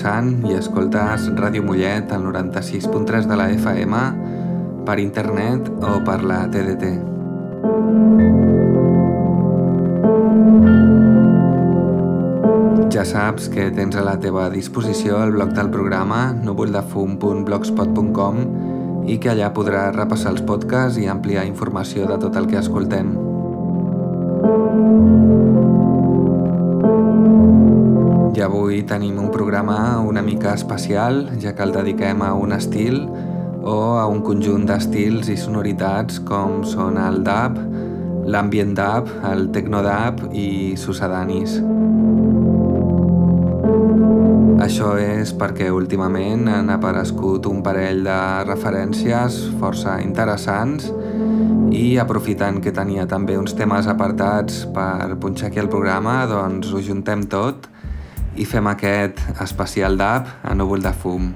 Montsant i escoltes Ràdio Mollet al 96.3 de la FM per internet o per la TDT. Ja saps que tens a la teva disposició el blog del programa núvoldefum.blogspot.com i que allà podràs repassar els podcasts i ampliar informació de tot el que escoltem. Avui tenim un programa una mica especial, ja que el dediquem a un estil o a un conjunt d'estils i sonoritats com són el dub, l'ambient dub, el techno dub i sucedanis. Això és perquè últimament han aparegut un parell de referències força interessants i aprofitant que tenia també uns temes apartats per punxar aquí al programa, doncs ho juntem tot i fem aquest especial d'app a núvol de fum.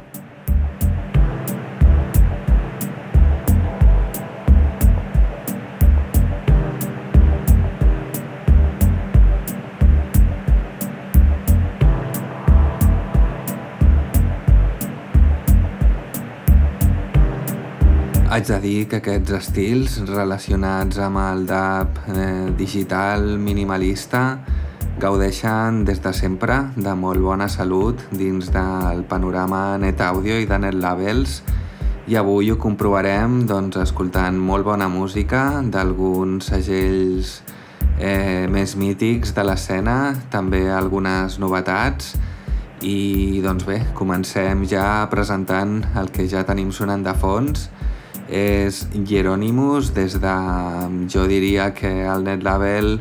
Haig de dir que aquests estils relacionats amb el dub eh, digital minimalista gaudeixen des de sempre de molt bona salut dins del panorama net audio i de net labels. I avui ho comprovarem doncs, escoltant molt bona música d'alguns segells eh, més mítics de l'escena, també algunes novetats. I doncs bé, comencem ja presentant el que ja tenim sonant de fons. És Hieronymus des de, jo diria que el net label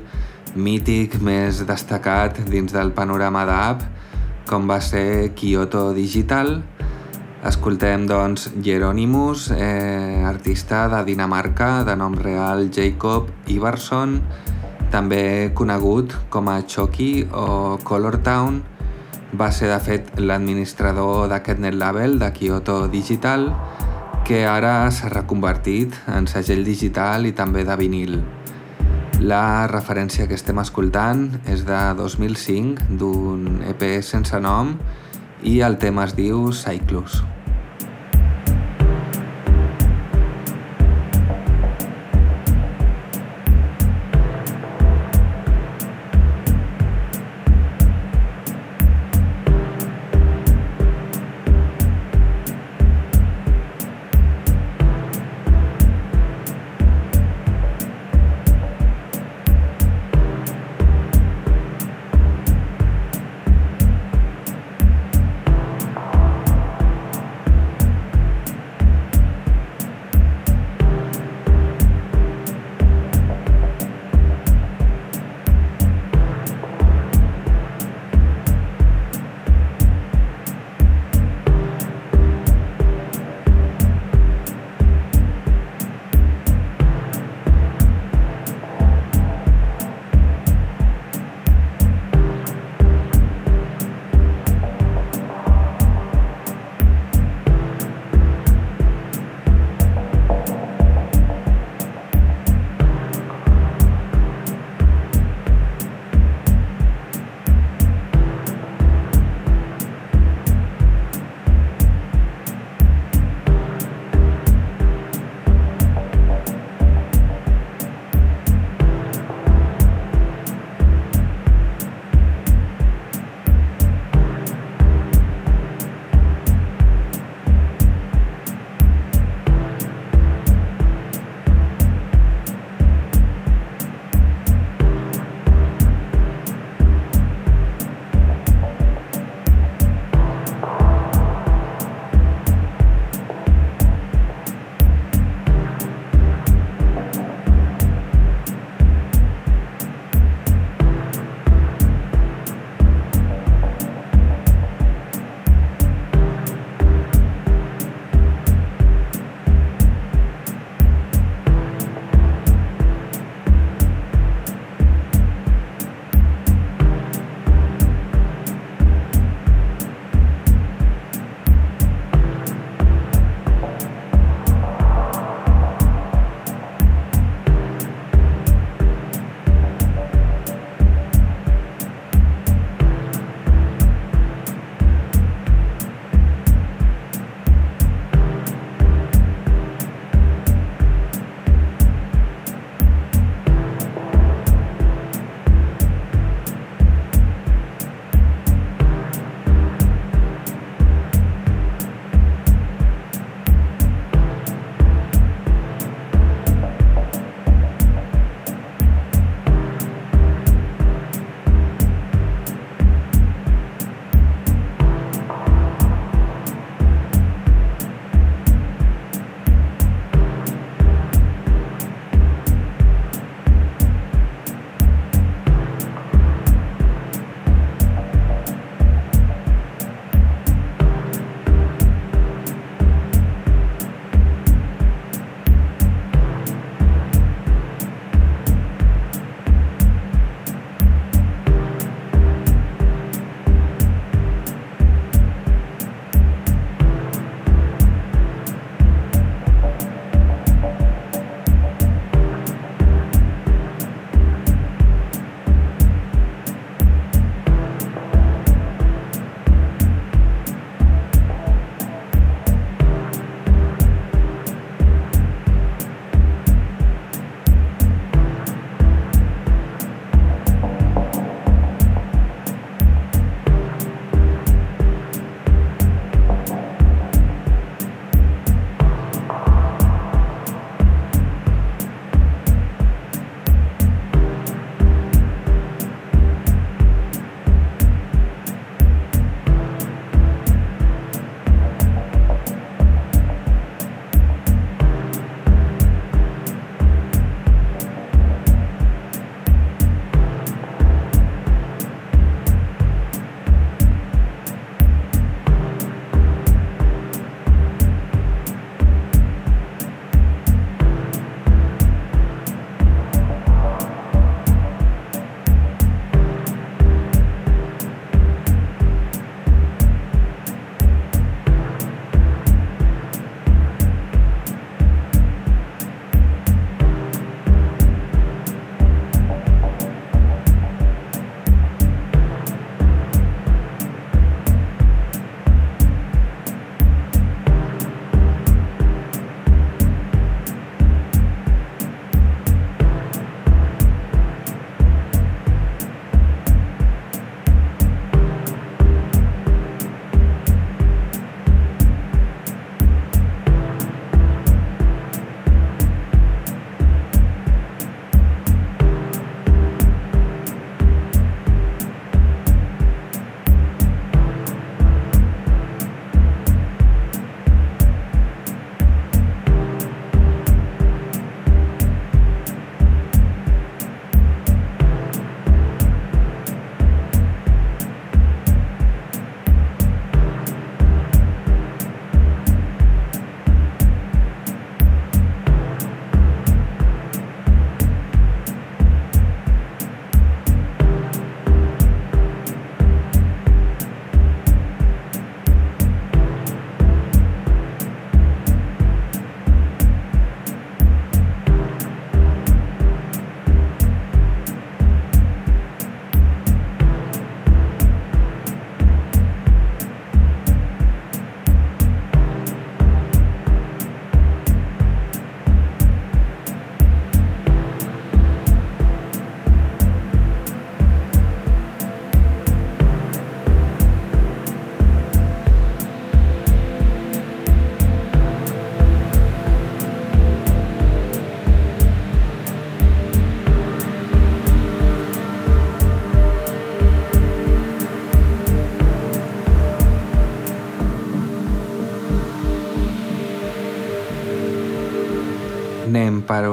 mític més destacat dins del panorama d'app com va ser Kyoto Digital. Escoltem doncs Hieronymus, eh, artista de Dinamarca de nom real Jacob Iverson, també conegut com a Chucky o Color Town, va ser de fet l'administrador d'aquest net label de Kyoto Digital que ara s'ha reconvertit en segell digital i també de vinil. La referència que estem escoltant és de 2005, d'un EP sense nom, i el tema es diu Cyclus.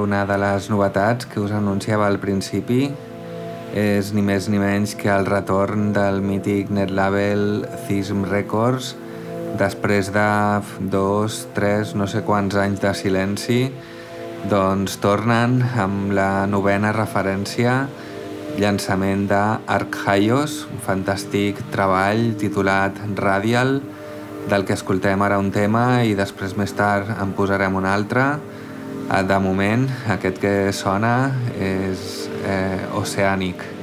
Una de les novetats que us anunciava al principi. És ni més ni menys que el retorn del mític net label Thism Records després de dos, tres, no sé quants anys de silenci doncs tornen amb la novena referència llançament d'Arkhaios, un fantàstic treball titulat Radial, del que escoltem ara un tema i després més tard en posarem un altre. Eh, de moment, aquest que sona és eh, Oceànic.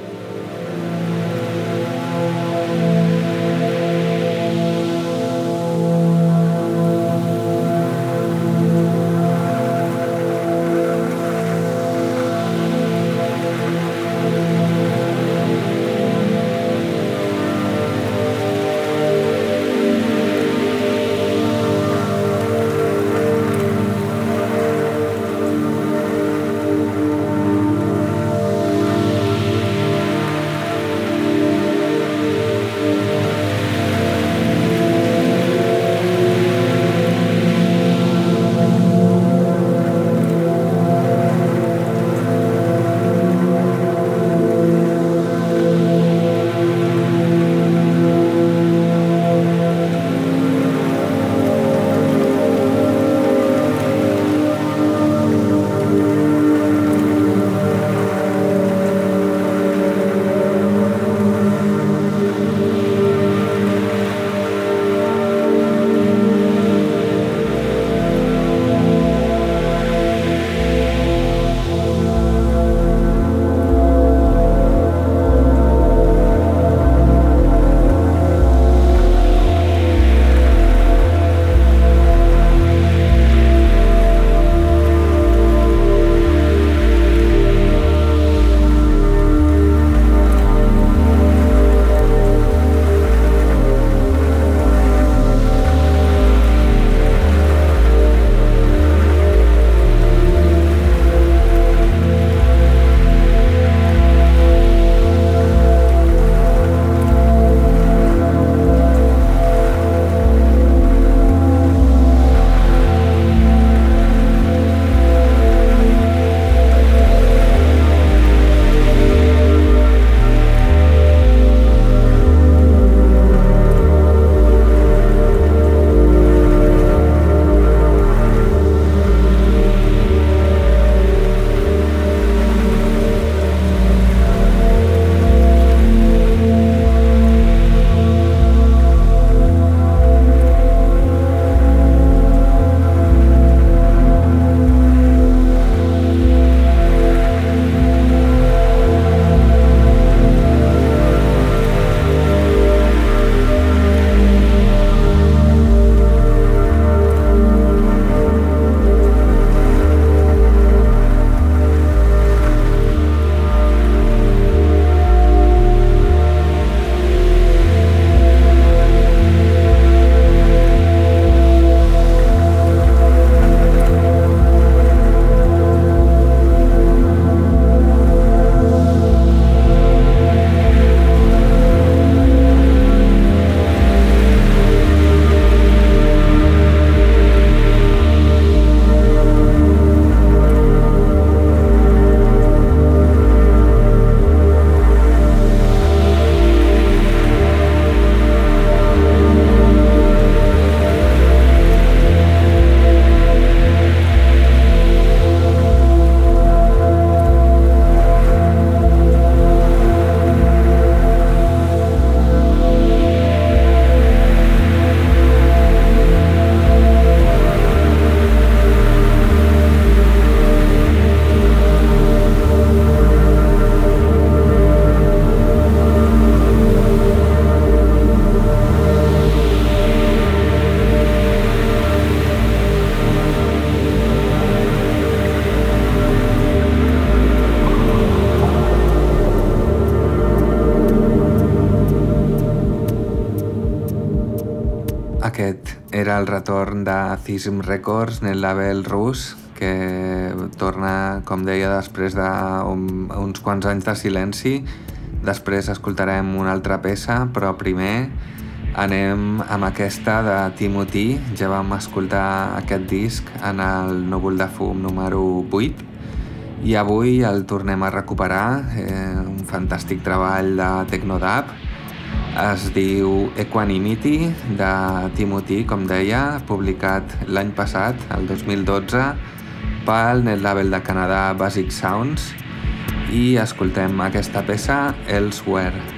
De Thism Records, el label rus, que torna, com deia, després d'uns un, quants anys de silenci. Després escoltarem una altra peça, però primer Anem amb aquesta de Timothy, ja vam escoltar aquest disc en el Núvol de Fum número 8 i avui el tornem a recuperar, eh, un fantàstic treball de Tecnodab, es diu Equanimity de Timothy, com deia, publicat l'any passat, el 2012, pel net label de Canadà Basic Sounds i escoltem aquesta peça Elsewhere.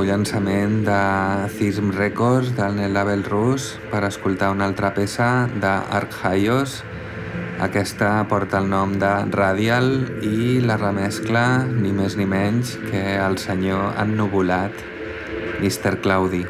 Nou llançament de Thism Records del net label rus per escoltar una altra peça d'Arkhaios. Aquesta porta el nom de Radial i la remescla ni més ni menys que el senyor ennubulat, Mr. Claudi.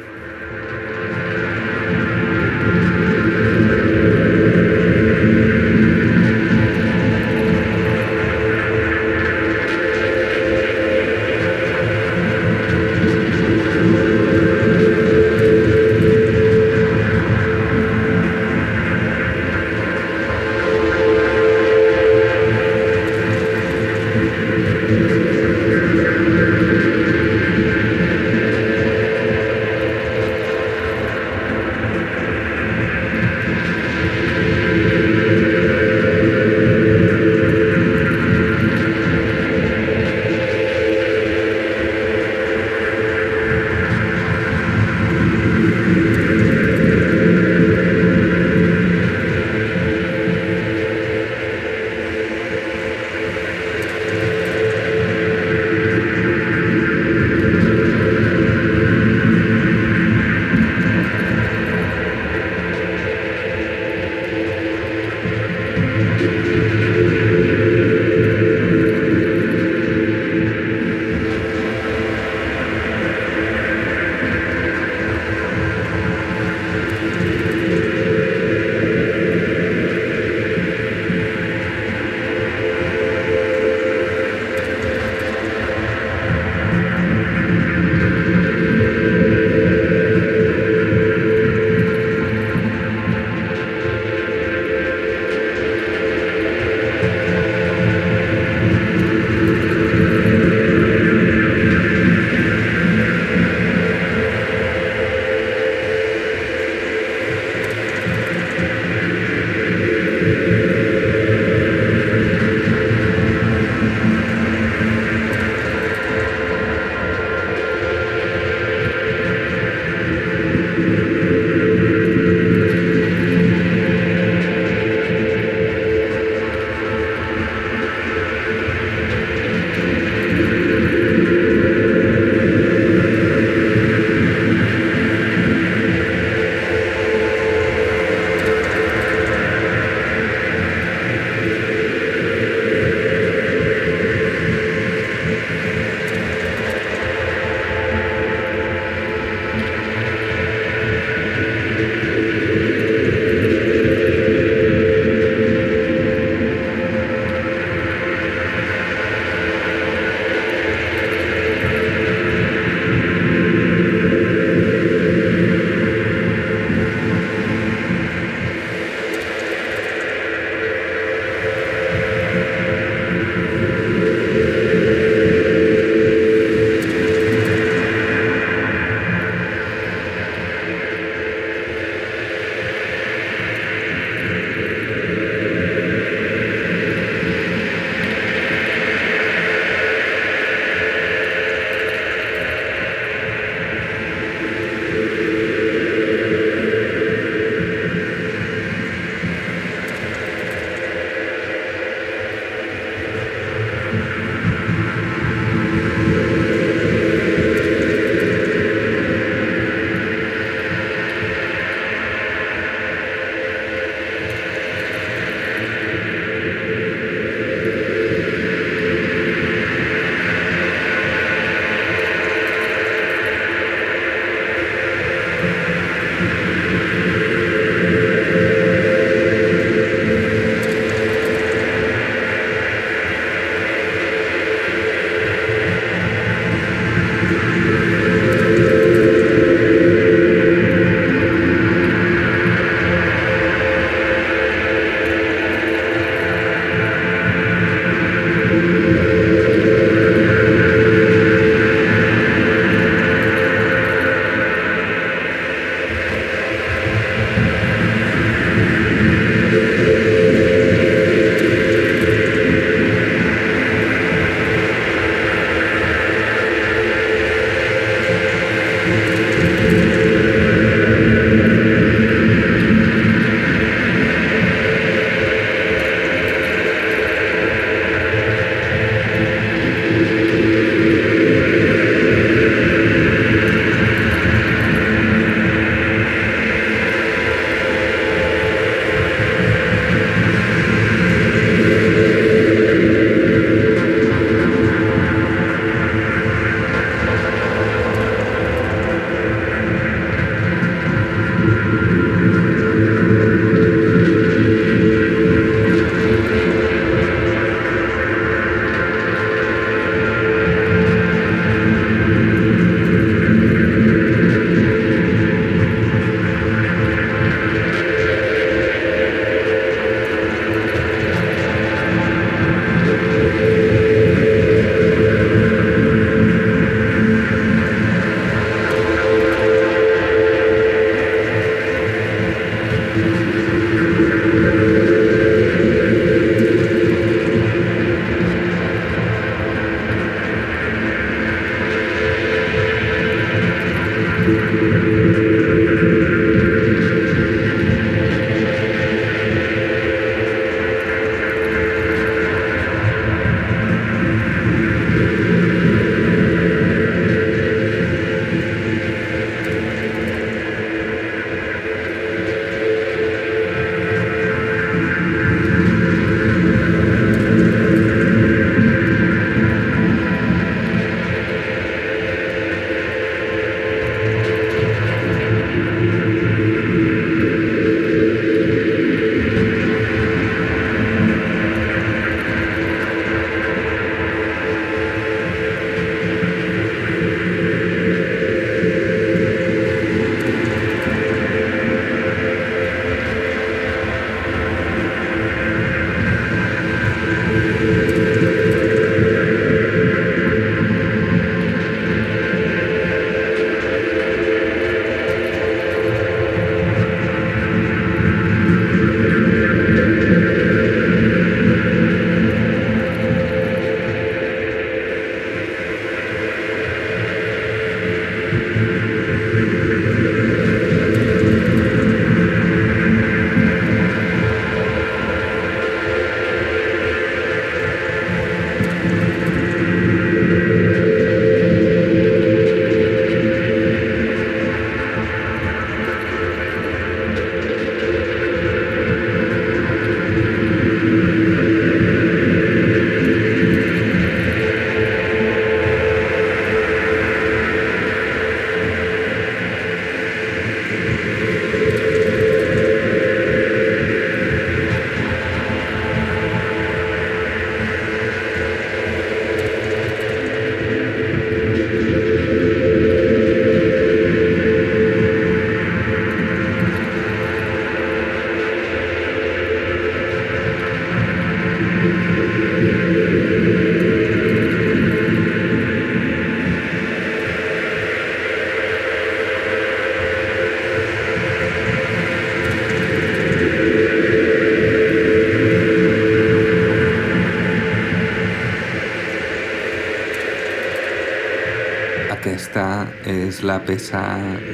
La peça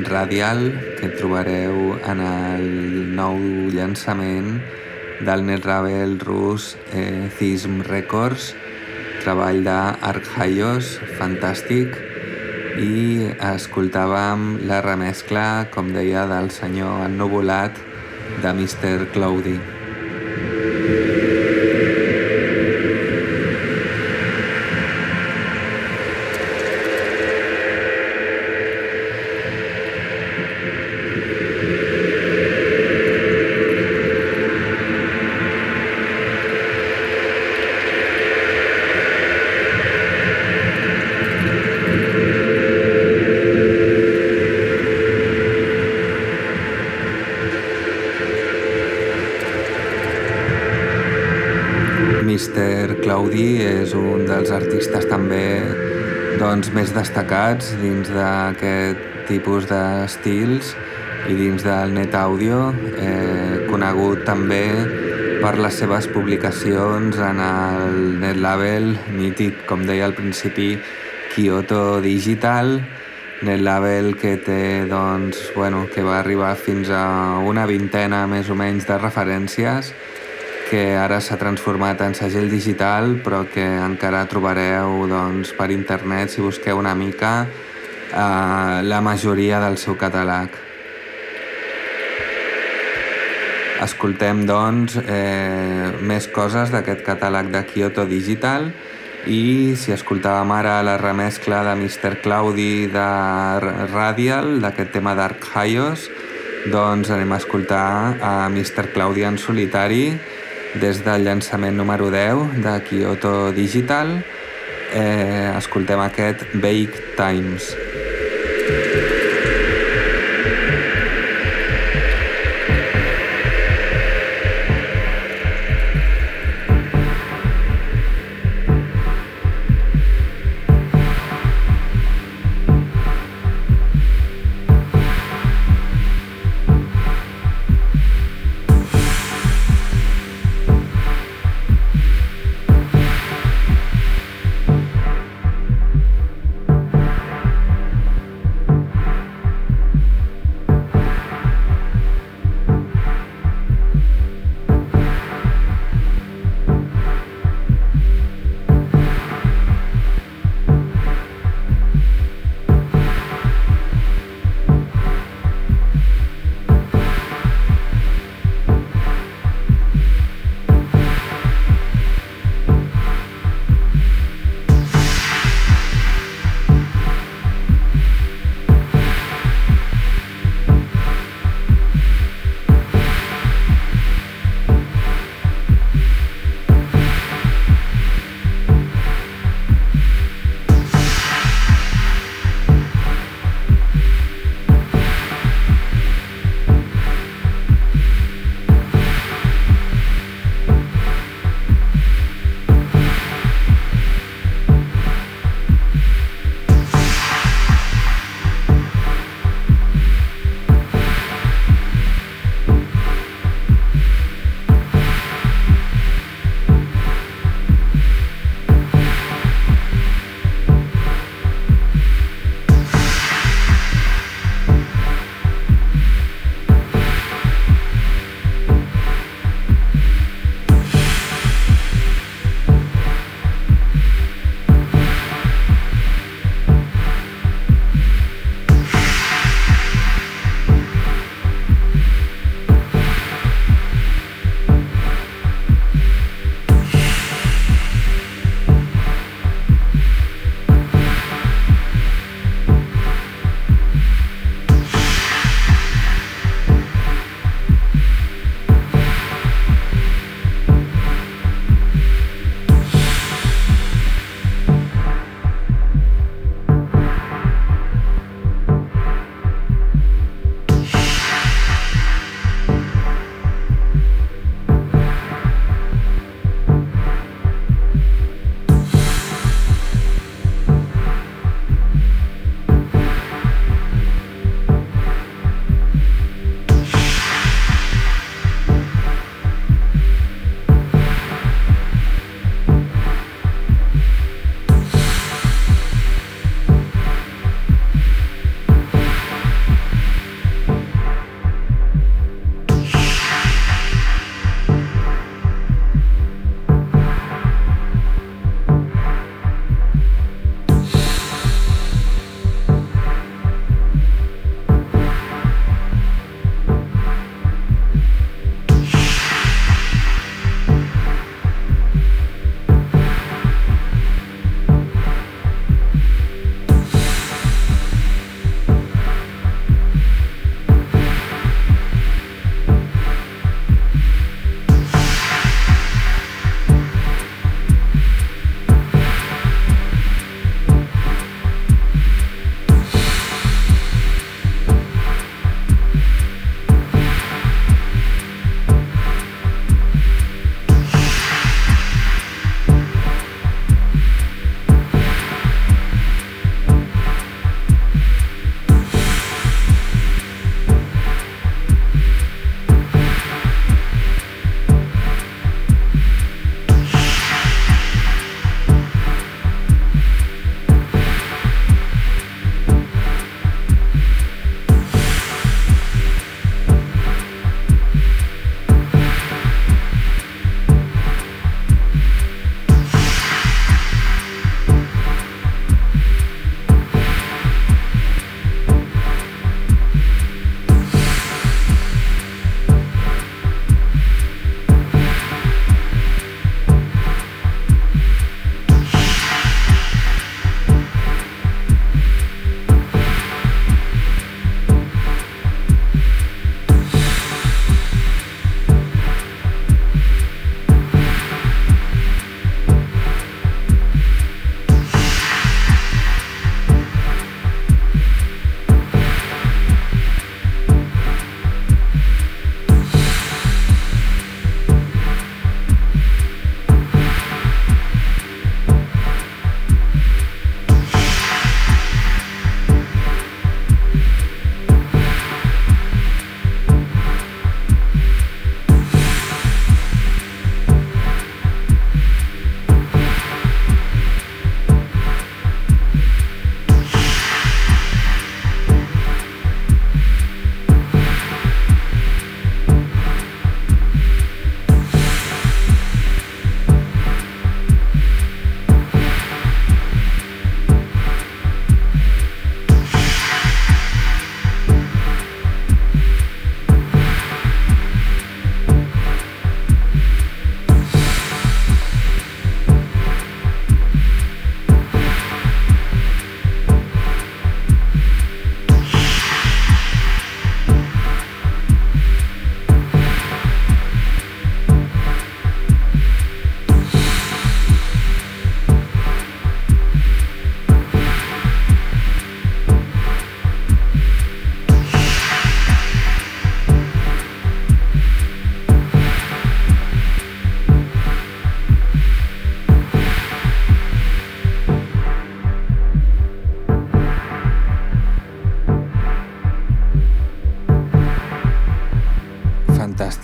Radial que trobareu en el nou llançament del netlabel rus eh, Thism Records, treball d'Arkhaios, fantàstic, i escoltàvem la remescla, com deia, del senyor ennuvolat de Mr. Cloudy. Destacats dins d'aquest tipus d'estils i dins del net àudio, eh, conegut també per les seves publicacions en el net label mític, com deia al principi, Kyoto Digital, net label que té, doncs, bueno, que va arribar fins a una vintena més o menys de referències que ara s'ha transformat en segell digital però que encara trobareu doncs, per internet si busqueu una mica eh, la majoria del seu catàleg. Escoltem doncs eh, més coses d'aquest catàleg de Kyoto Digital i si escoltàvem ara la remescla de Mr. Claudi de Radial, d'aquest tema Dark Hyos, doncs anem a escoltar a Mr. Claudia en solitari des del llançament número 10 de Kyoto Digital. Eh, escoltem aquest Bake Times.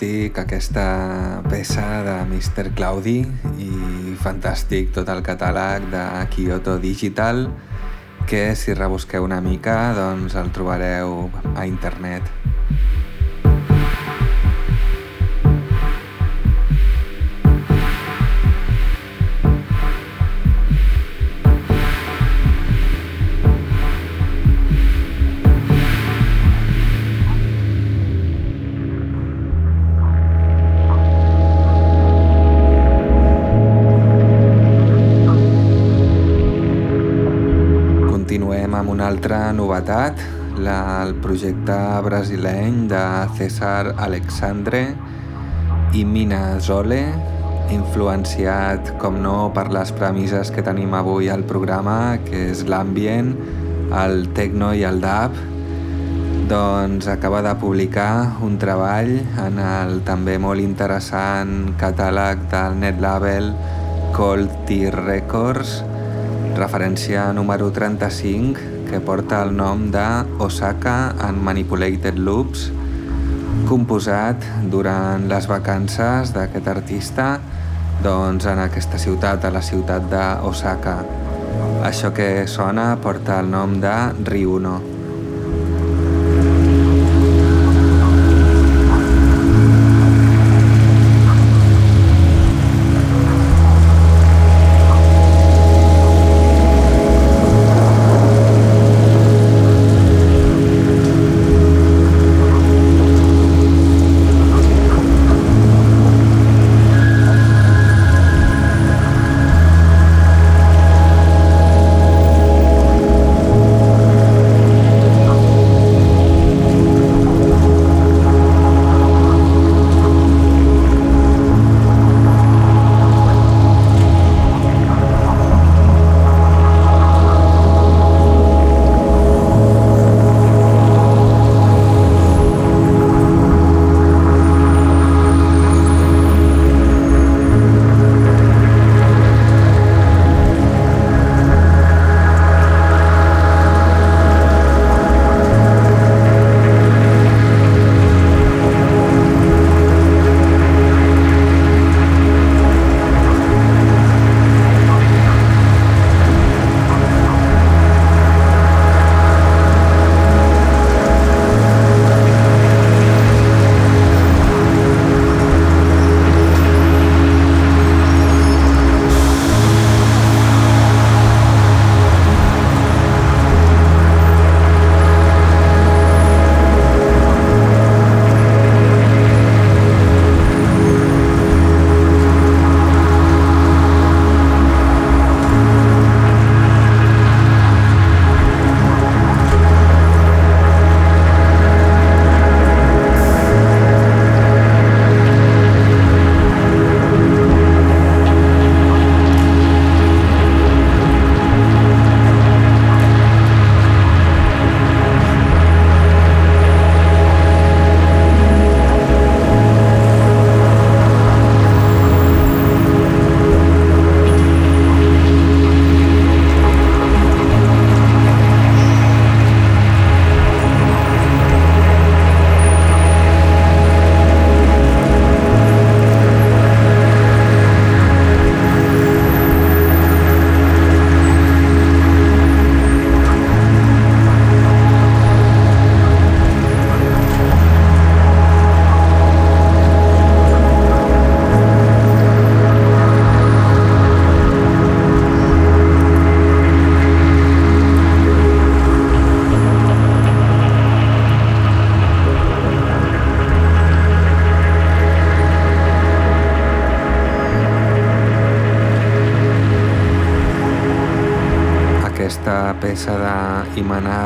Fantàstic aquesta peça de Mr. Claudi i fantàstic tot el catàleg de Kyoto Digital que si rebusqueu una mica doncs el trobareu a internet. Altra novetat, la, el projecte brasileny de César Alexandre i Mina Zole, influenciat, com no, per les premisses que tenim avui al programa, que és l'ambient, el techno i el dub, doncs acaba de publicar un treball en el també molt interessant catàleg del net label Cold Tea Records, referència número 35, que porta el nom de Osaka and Manipulated Loops, composat durant les vacances d'aquest artista doncs, en aquesta ciutat, a la ciutat d'Osaka. Això que sona porta el nom de Ryuno.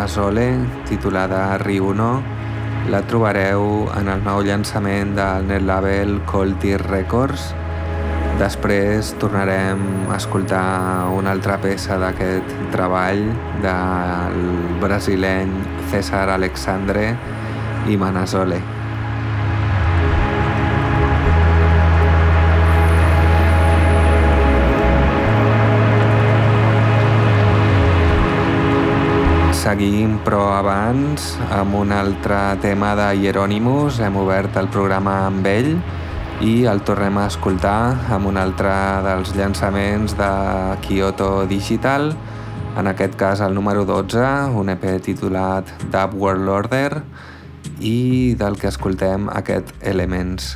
Sole, titulada Riuno, la trobareu en el nou llançament del net label Cold Tear Records. Després tornarem a escoltar una altra peça d'aquest treball del brasileny César Alexandre i Manazole. Seguim, però abans, amb un altre tema de Hieronymus, hem obert el programa amb ell i el tornem a escoltar amb un altre dels llançaments de Kyoto Digital, en aquest cas el número 12, un EP titulat Dub World Order i del que escoltem aquest Elements.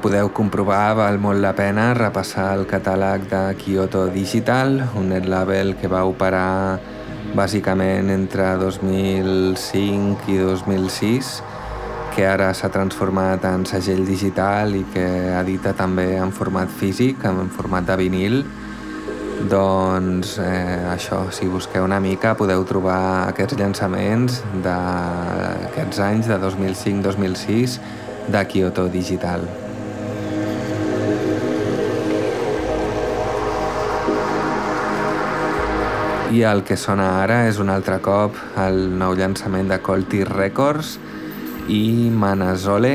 Podeu comprovar, val molt la pena repassar el catàleg de Kyoto Digital, un net label que va operar bàsicament entre 2005 i 2006, que ara s'ha transformat en segell digital i que edita també en format físic, en format de vinil, doncs eh, això, si busqueu una mica podeu trobar aquests llançaments d'aquests anys de 2005-2006 de Kyoto Digital. I el que sona ara és un altre cop el nou llançament de Colty Records i Manazole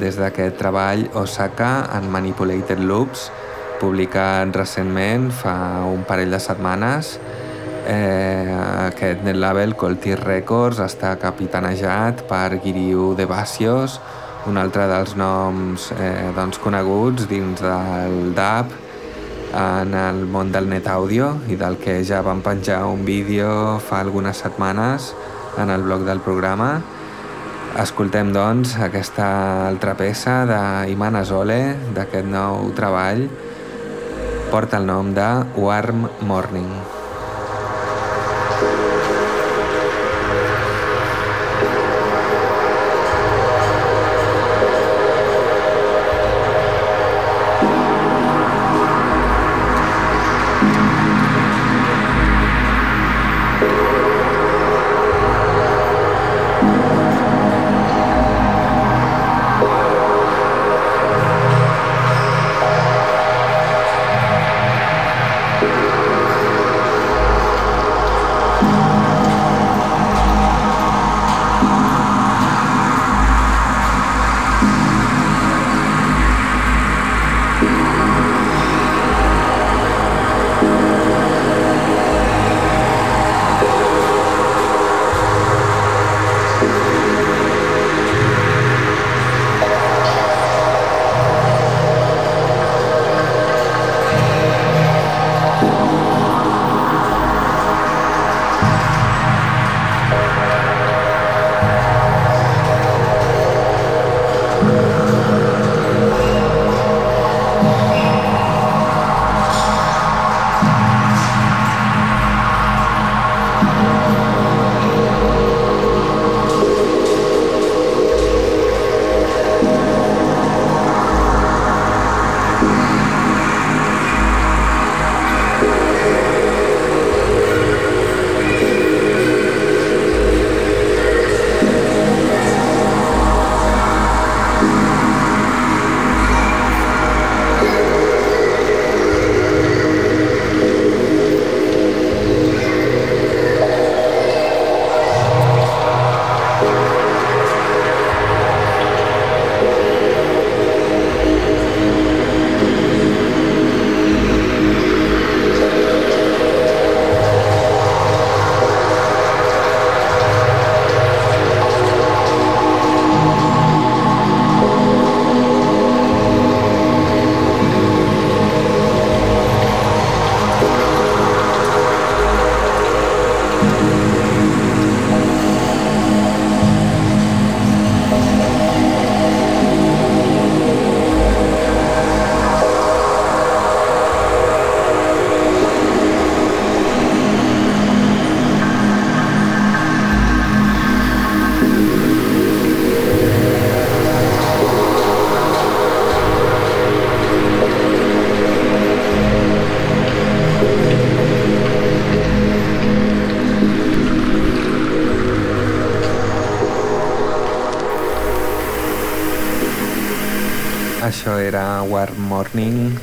des d'aquest treball Osaka en Manipulated Loops publicat recentment fa un parell de setmanes. Eh, aquest net label Colty Records està capitanejat per Giriu de Basios un altre dels noms eh, doncs, coneguts dins del DAP en el món del net àudio i del que ja vam penjar un vídeo fa algunes setmanes en el blog del programa. Escoltem, doncs, aquesta altra peça d'Iman Azole, d'aquest nou treball, porta el nom de Warm Morning.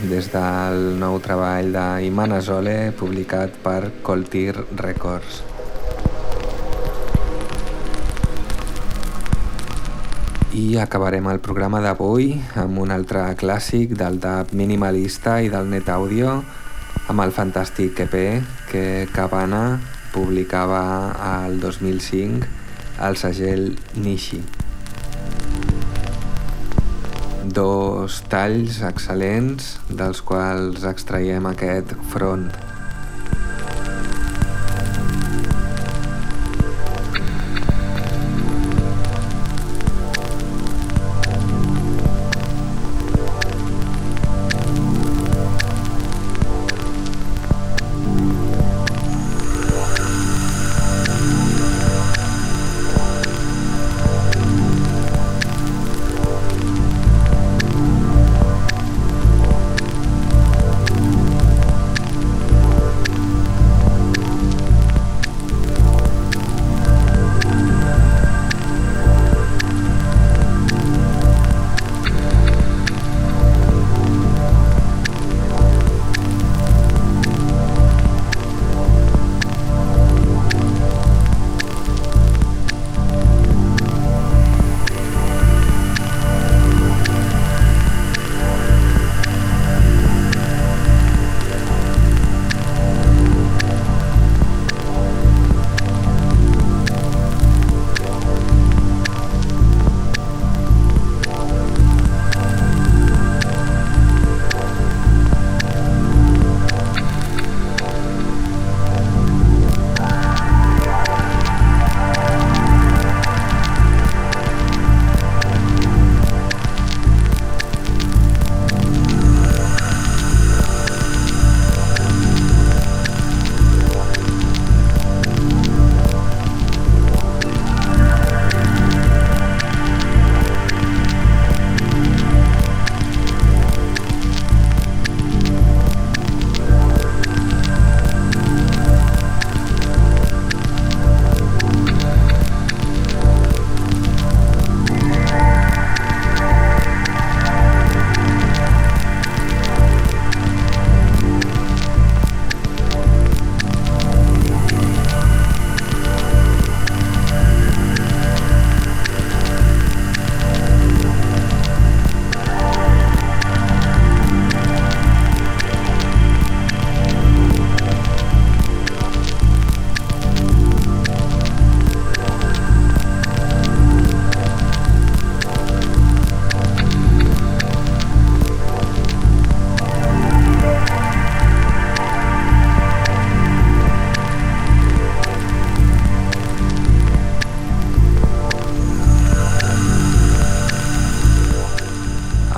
Des del nou treball d'Iman Azole publicat per Coltir Records. I acabarem el programa d'avui amb un altre clàssic del dub minimalista i del net àudio amb el fantàstic EP que Cabana publicava al 2005 al segell Nishi dos talls excel·lents dels quals extraiem aquest front.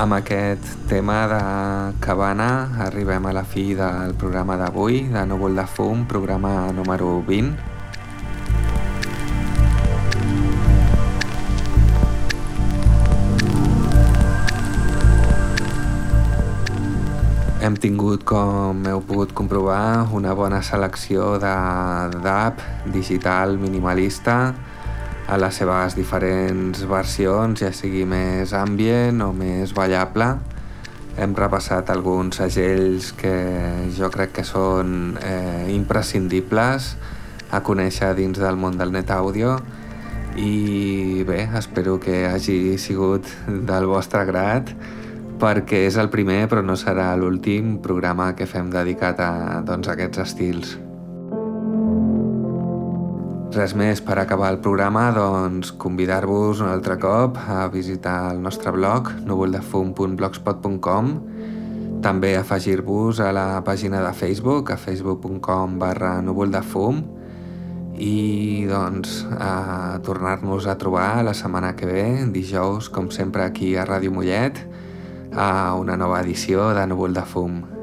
Amb aquest tema de Cabana arribem a la fi del programa d'avui, de Núvol de Fum, programa número 20. Hem tingut, com heu pogut comprovar, una bona selecció de d'app digital minimalista, a les seves diferents versions, ja sigui més ambient o més ballable. Hem repassat alguns segells que jo crec que són eh, imprescindibles a conèixer dins del món del net àudio i bé, espero que hagi sigut del vostre grat perquè és el primer però no serà l'últim programa que fem dedicat a doncs, aquests estils. Res més per acabar el programa, doncs convidar-vos un altre cop a visitar el nostre blog núvoldefum.blogspot.com també afegir-vos a la pàgina de Facebook, a facebook.com barra núvoldefum i doncs a tornar-nos a trobar la setmana que ve, dijous, com sempre aquí a Ràdio Mollet, a una nova edició de Núvol de Fum.